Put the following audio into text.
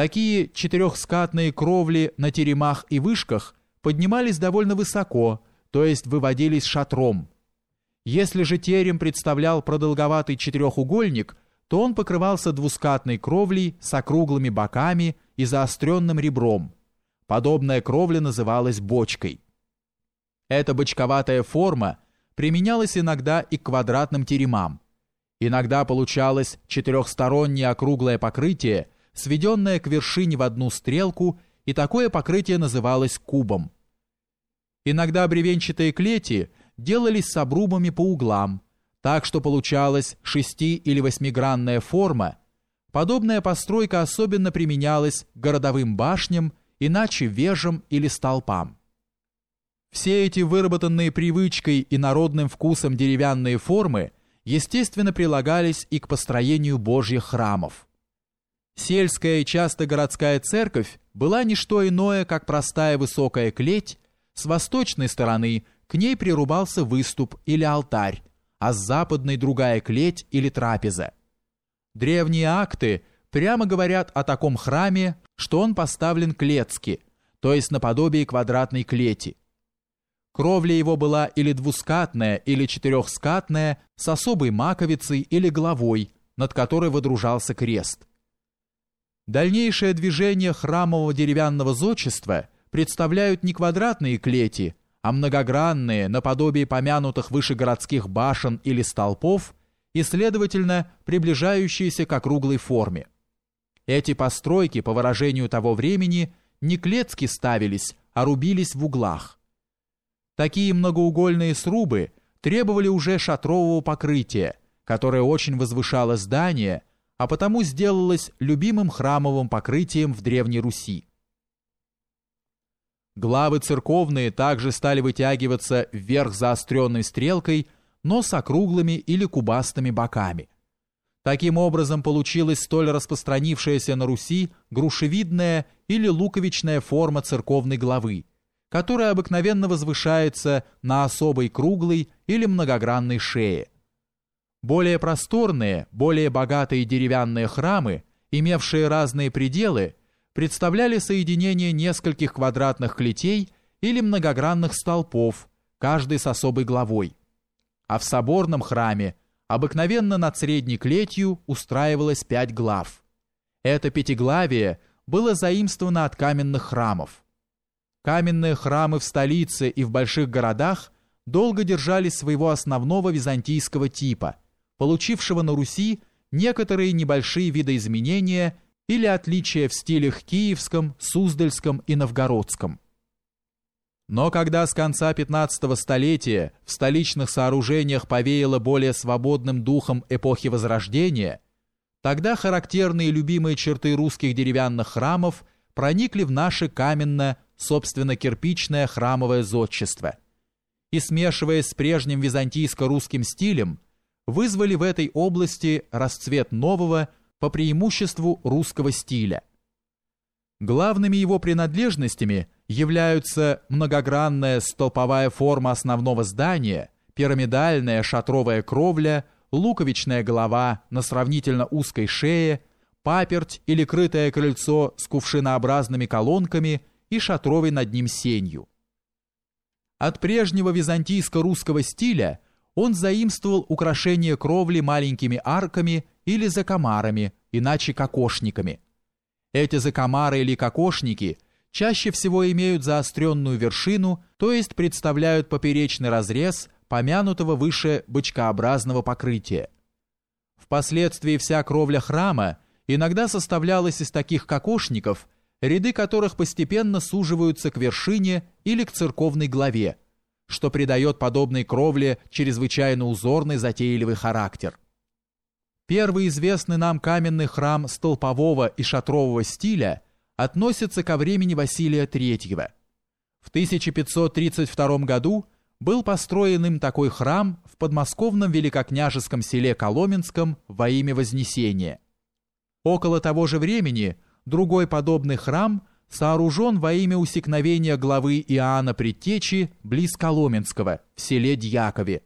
Такие четырехскатные кровли на теремах и вышках поднимались довольно высоко, то есть выводились шатром. Если же терем представлял продолговатый четырехугольник, то он покрывался двускатной кровлей с округлыми боками и заостренным ребром. Подобная кровля называлась бочкой. Эта бочковатая форма применялась иногда и к квадратным теремам. Иногда получалось четырехстороннее округлое покрытие, сведенное к вершине в одну стрелку, и такое покрытие называлось кубом. Иногда бревенчатые клети делались с обрубами по углам, так что получалась шести- или восьмигранная форма. Подобная постройка особенно применялась городовым башням, иначе вежам или столпам. Все эти выработанные привычкой и народным вкусом деревянные формы естественно прилагались и к построению божьих храмов. Сельская и часто городская церковь была не что иное, как простая высокая клеть, с восточной стороны к ней прирубался выступ или алтарь, а с западной другая клеть или трапеза. Древние акты прямо говорят о таком храме, что он поставлен клетски, то есть наподобие квадратной клети. Кровля его была или двускатная, или четырехскатная, с особой маковицей или головой, над которой водружался крест. Дальнейшее движение храмового деревянного зодчества представляют не квадратные клети, а многогранные, наподобие помянутых выше городских башен или столпов, и, следовательно, приближающиеся к округлой форме. Эти постройки, по выражению того времени, не клетки ставились, а рубились в углах. Такие многоугольные срубы требовали уже шатрового покрытия, которое очень возвышало здание – а потому сделалось любимым храмовым покрытием в Древней Руси. Главы церковные также стали вытягиваться вверх заостренной стрелкой, но с округлыми или кубастыми боками. Таким образом получилась столь распространившаяся на Руси грушевидная или луковичная форма церковной главы, которая обыкновенно возвышается на особой круглой или многогранной шее. Более просторные, более богатые деревянные храмы, имевшие разные пределы, представляли соединение нескольких квадратных клетей или многогранных столпов, каждый с особой главой. А в соборном храме обыкновенно над средней клетью устраивалось пять глав. Это пятиглавие было заимствовано от каменных храмов. Каменные храмы в столице и в больших городах долго держались своего основного византийского типа – получившего на Руси некоторые небольшие видоизменения или отличия в стилях киевском, суздальском и новгородском. Но когда с конца 15 столетия в столичных сооружениях повеяло более свободным духом эпохи Возрождения, тогда характерные любимые черты русских деревянных храмов проникли в наше каменно, собственно, кирпичное храмовое зодчество. И смешиваясь с прежним византийско-русским стилем, вызвали в этой области расцвет нового, по преимуществу русского стиля. Главными его принадлежностями являются многогранная столповая форма основного здания, пирамидальная шатровая кровля, луковичная голова на сравнительно узкой шее, паперть или крытое крыльцо с кувшинообразными колонками и шатровой над ним сенью. От прежнего византийско-русского стиля – он заимствовал украшение кровли маленькими арками или закомарами, иначе кокошниками. Эти закомары или кокошники чаще всего имеют заостренную вершину, то есть представляют поперечный разрез помянутого выше бычкообразного покрытия. Впоследствии вся кровля храма иногда составлялась из таких кокошников, ряды которых постепенно суживаются к вершине или к церковной главе, что придает подобной кровле чрезвычайно узорный затейливый характер. Первый известный нам каменный храм столпового и шатрового стиля относится ко времени Василия III. В 1532 году был построен им такой храм в подмосковном великокняжеском селе Коломенском во имя Вознесения. Около того же времени другой подобный храм сооружен во имя усекновения главы Иоанна Предтечи близ Коломенского в селе Дьякове,